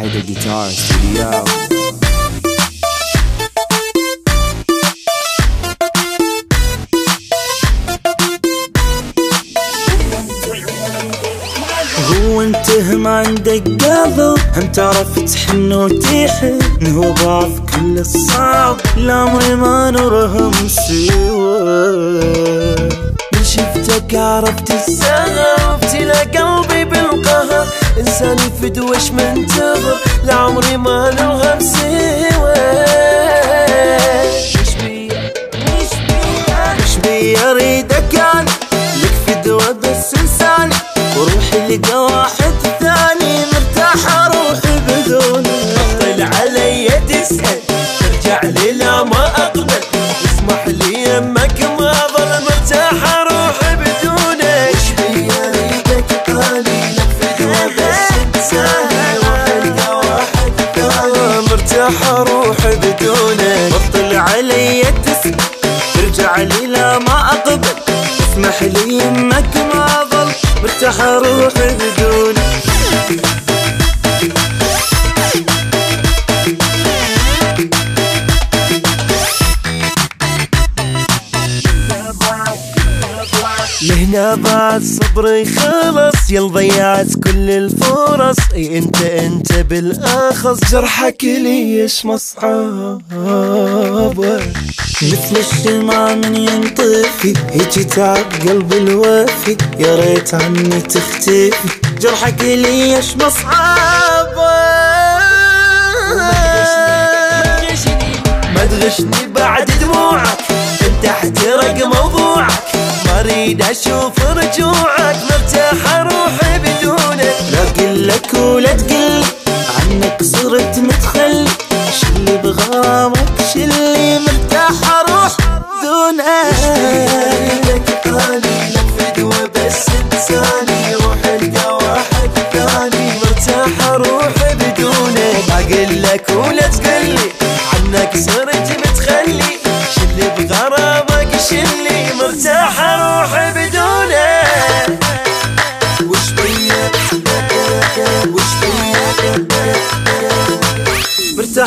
حيدا جيتار ستوديو هو ما عندك قلب هم تعرف تحن وتحن هو بعض كل الصعب. الامر ما نرهم سوى. من شفتك عرفت السهر انساني فدوش من تغر لعمري ما نرغب سوى مش بيا؟ مش بيا؟ مش بيا؟ أريدك أنا لك فدوة بس إنساني. وروحي لقى مرتاحة روحي بدونك. بطل علي تسأل ترجع لي لا ما أقبل. اسمح لي يمك ما ظل مرتاحة روحي بدونك. لهنا بعد صبري خلص يل ضيعت كل الفرص. إي أنت أنت بالآخص جرحك ليش مصعب مثل الشمع من ينطفي هيجي تعب قلب الوافي يا ريت عني تختفي. جرحك ليش مصعب ما تغشني بعد دموعك انت احترق موضوعك ما أريد أشوف رجوعك مرتاحة روحي بدونك. لا أقول لك ولا تقل عنك صرت متخلي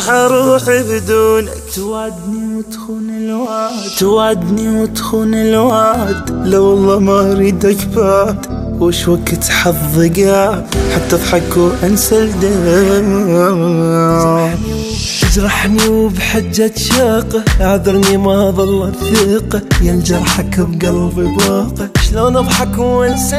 روحي بدونك توعدني وتخون الوعد توعدني وتخون الوعد. لا والله ما أريدك بعد. وش وقت حظي قاعد حتى اضحك وأنسى الدمع تجرحني وبحجة شاقة اعذرني ما ظلت ثقة يا الجرحك بقلبي باقة شلون أضحك وأنسى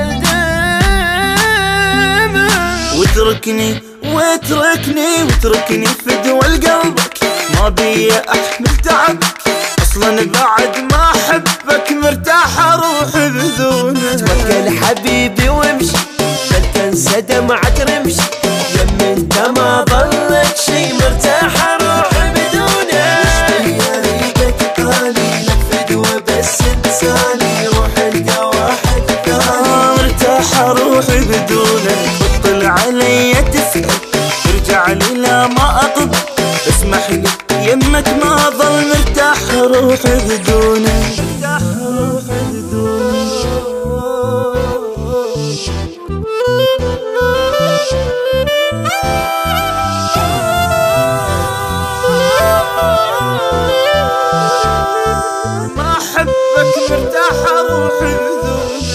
الدمع واتركني واتركني واتركني فدوى قلبك. ما بي أحمل تعبك أصلا بعد ما أحبك مرتاحة روحي بدونك. توكل حبيبي وامشي لا تنسى دمعة رمشي. لما أنت ما ظلك شي مرتاحة روحي بدونك. يا ريتك اني لك فدوة بس انساني روح القى واحد ثاني مرتاحة روحي بدونك. علي تسأل ارجع لي لا ما أقب اسمح لي يمك ما ظل مرتاح. روحي بدونك مرتاح روحي بدونك ما أحبك مرتاحه روحي بدونك